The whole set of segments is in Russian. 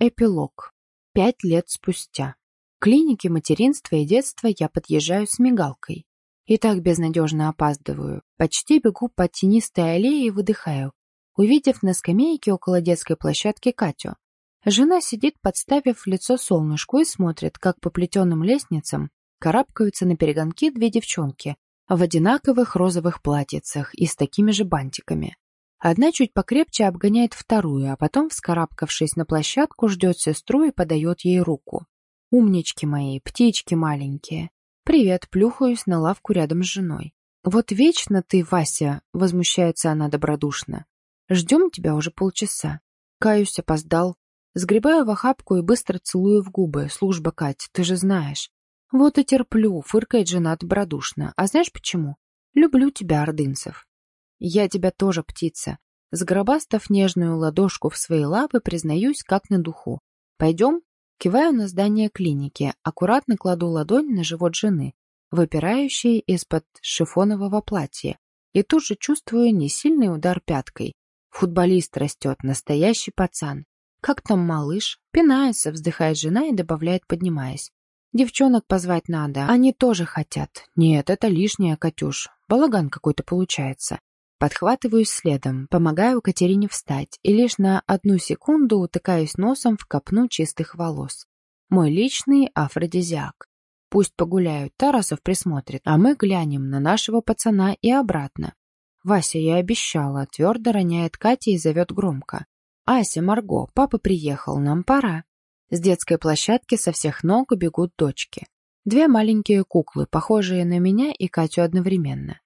Эпилог. Пять лет спустя. К клинике материнства и детства я подъезжаю с мигалкой. И так безнадежно опаздываю. Почти бегу по тенистой аллее и выдыхаю, увидев на скамейке около детской площадки Катю. Жена сидит, подставив лицо солнышку, и смотрит, как по плетеным лестницам карабкаются на перегонки две девчонки в одинаковых розовых платьицах и с такими же бантиками. Одна чуть покрепче обгоняет вторую, а потом, вскарабкавшись на площадку, ждет сестру и подает ей руку. Умнички мои, птички маленькие. Привет, плюхаюсь на лавку рядом с женой. Вот вечно ты, Вася, возмущается она добродушно. Ждем тебя уже полчаса. Каюсь, опоздал. Сгребаю в охапку и быстро целую в губы. Служба, Кать, ты же знаешь. Вот и терплю, фыркает жена добродушно. А знаешь почему? Люблю тебя, ордынцев. Я тебя тоже, птица. Сгробастав нежную ладошку в свои лапы, признаюсь, как на духу. Пойдем? Киваю на здание клиники, аккуратно кладу ладонь на живот жены, выпирающей из-под шифонового платья, и тут же чувствую несильный удар пяткой. Футболист растет, настоящий пацан. Как там малыш? Пинается, вздыхает жена и добавляет, поднимаясь. Девчонок позвать надо, они тоже хотят. Нет, это лишнее, Катюш. Балаган какой-то получается. Подхватываюсь следом, помогаю Катерине встать и лишь на одну секунду утыкаюсь носом в копну чистых волос. Мой личный афродизиак. Пусть погуляют, Тарасов присмотрит, а мы глянем на нашего пацана и обратно. Вася, я обещала, твердо роняет Катя и зовет громко. Ася, Марго, папа приехал, нам пора. С детской площадки со всех ног бегут дочки. Две маленькие куклы, похожие на меня и Катю одновременно.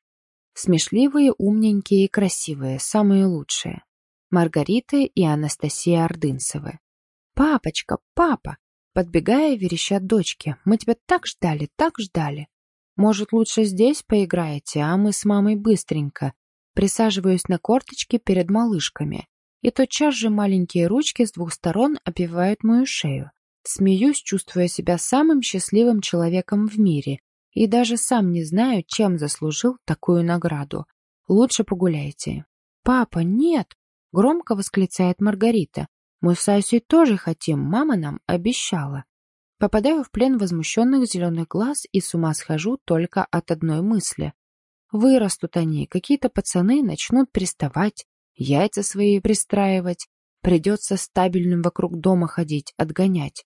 Смешливые, умненькие и красивые, самые лучшие. Маргарита и Анастасия Ордынцевы. «Папочка, папа!» Подбегая, верещат дочки. «Мы тебя так ждали, так ждали!» «Может, лучше здесь поиграете, а мы с мамой быстренько?» Присаживаюсь на корточки перед малышками. И тотчас же маленькие ручки с двух сторон опивают мою шею. Смеюсь, чувствуя себя самым счастливым человеком в мире, и даже сам не знаю, чем заслужил такую награду. Лучше погуляйте. «Папа, нет!» — громко восклицает Маргарита. «Мы с Асей тоже хотим, мама нам обещала». Попадаю в плен возмущенных зеленых глаз и с ума схожу только от одной мысли. Вырастут они, какие-то пацаны начнут приставать, яйца свои пристраивать, придется стабильным вокруг дома ходить, отгонять.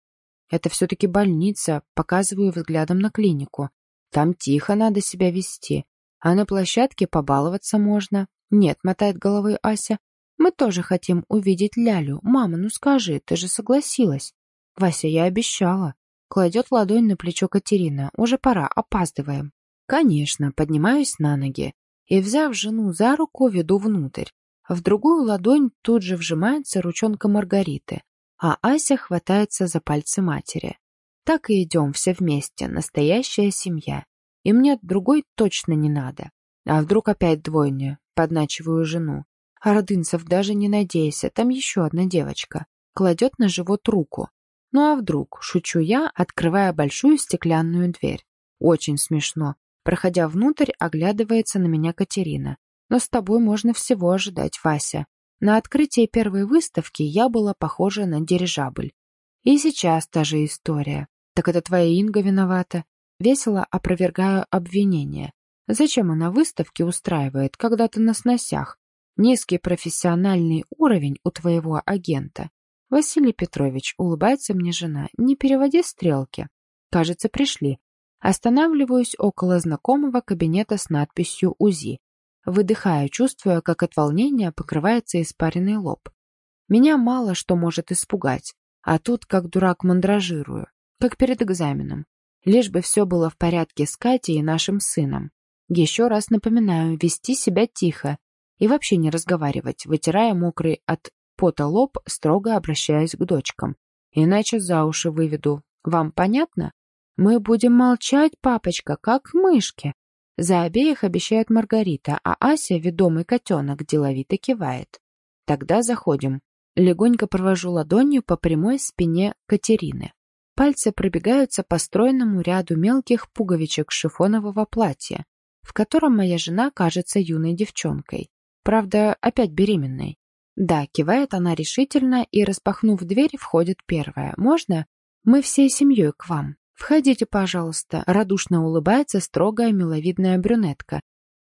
Это все-таки больница, показываю взглядом на клинику. Там тихо надо себя вести, а на площадке побаловаться можно. Нет, мотает головой Ася. Мы тоже хотим увидеть Лялю. Мама, ну скажи, ты же согласилась. Вася, я обещала. Кладет ладонь на плечо Катерина. Уже пора, опаздываем. Конечно, поднимаюсь на ноги и, взяв жену за руку, веду внутрь. В другую ладонь тут же вжимается ручонка Маргариты, а Ася хватается за пальцы матери. Так и идем все вместе, настоящая семья. И мне другой точно не надо. А вдруг опять двойня? Подначиваю жену. А Родынцев, даже не надейся, там еще одна девочка. Кладет на живот руку. Ну а вдруг, шучу я, открывая большую стеклянную дверь. Очень смешно. Проходя внутрь, оглядывается на меня Катерина. Но с тобой можно всего ожидать, Вася. На открытии первой выставки я была похожа на дирижабль. И сейчас та же история. Так это твоя Инга виновата. Весело опровергаю обвинение. Зачем она выставки устраивает, когда ты на сносях? Низкий профессиональный уровень у твоего агента. Василий Петрович, улыбается мне жена, не переводи стрелки. Кажется, пришли. Останавливаюсь около знакомого кабинета с надписью УЗИ. Выдыхаю, чувствуя, как от волнения покрывается испаренный лоб. Меня мало что может испугать, а тут как дурак мандражирую как перед экзаменом. Лишь бы все было в порядке с Катей и нашим сыном. Еще раз напоминаю, вести себя тихо и вообще не разговаривать, вытирая мокрый от пота лоб, строго обращаясь к дочкам. Иначе за уши выведу. Вам понятно? Мы будем молчать, папочка, как мышки. За обеих обещает Маргарита, а Ася, ведомый котенок, деловито кивает. Тогда заходим. Легонько провожу ладонью по прямой спине Катерины. Пальцы пробегаются по стройному ряду мелких пуговичек шифонового платья, в котором моя жена кажется юной девчонкой. Правда, опять беременной. Да, кивает она решительно и, распахнув дверь, входит первая. Можно? Мы всей семьей к вам. Входите, пожалуйста. Радушно улыбается строгая миловидная брюнетка,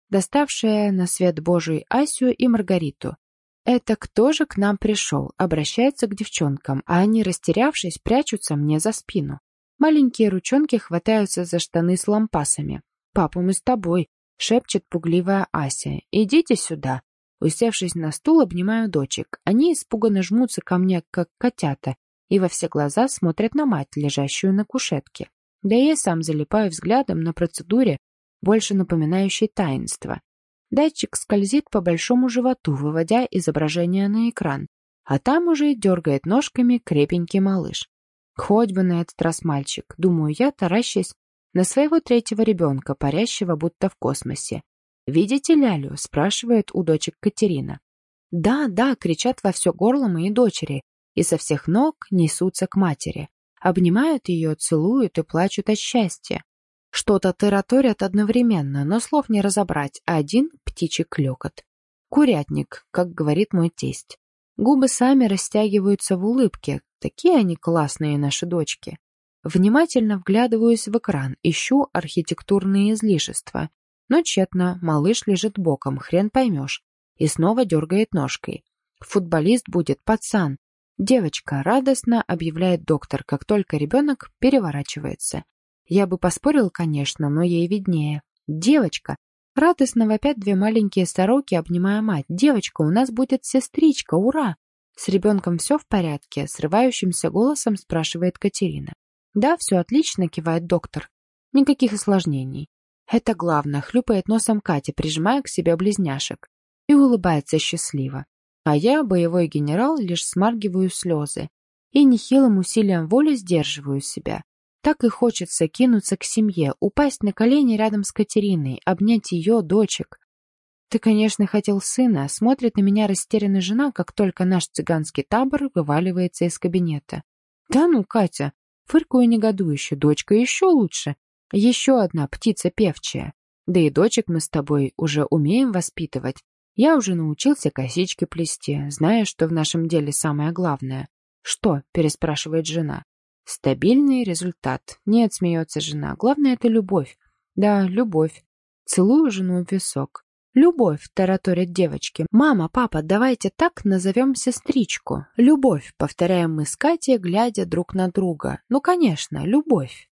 доставшая на свет Божий Асю и Маргариту. «Это кто же к нам пришел?» Обращается к девчонкам, а они, растерявшись, прячутся мне за спину. Маленькие ручонки хватаются за штаны с лампасами. «Папа, мы с тобой», — шепчет пугливая Ася. «Идите сюда». Усевшись на стул, обнимаю дочек. Они испуганно жмутся ко мне, как котята, и во все глаза смотрят на мать, лежащую на кушетке. Да я сам залипаю взглядом на процедуре, больше напоминающей таинство. Датчик скользит по большому животу, выводя изображение на экран, а там уже дергает ножками крепенький малыш. Хоть бы на этот раз мальчик, думаю я, таращась на своего третьего ребенка, парящего будто в космосе. «Видите Лялю?» — спрашивает у дочек Катерина. «Да, да!» — кричат во все горло мои дочери и со всех ног несутся к матери. Обнимают ее, целуют и плачут от счастья. Что-то тараторят одновременно, но слов не разобрать, а один птичий клёкот. Курятник, как говорит мой тесть. Губы сами растягиваются в улыбке, такие они классные наши дочки. Внимательно вглядываюсь в экран, ищу архитектурные излишества. Но тщетно, малыш лежит боком, хрен поймешь. И снова дергает ножкой. Футболист будет пацан. Девочка радостно объявляет доктор, как только ребенок переворачивается. Я бы поспорил, конечно, но ей виднее. Девочка. Радостно вопят две маленькие сороки, обнимая мать. Девочка, у нас будет сестричка, ура! С ребенком все в порядке? Срывающимся голосом спрашивает Катерина. «Да, все отлично», — кивает доктор. «Никаких осложнений». Это главное, хлюпает носом Катя, прижимая к себе близняшек. И улыбается счастливо. А я, боевой генерал, лишь смаргиваю слезы. И нехилым усилием воли сдерживаю себя. Так и хочется кинуться к семье, упасть на колени рядом с Катериной, обнять ее, дочек. Ты, конечно, хотел сына, смотрит на меня растерянная жена, как только наш цыганский табор вываливается из кабинета. Да ну, Катя, Фыркую негодующе, дочка еще лучше. Еще одна птица певчая. Да и дочек мы с тобой уже умеем воспитывать. Я уже научился косички плести, зная, что в нашем деле самое главное. «Что?» – переспрашивает жена. «Стабильный результат». «Нет», – смеется жена. «Главное – это любовь». «Да, любовь». Целую жену в висок. «Любовь», — тараторят девочки. «Мама, папа, давайте так назовем сестричку». «Любовь», — повторяем мы с Катей, глядя друг на друга. «Ну, конечно, любовь».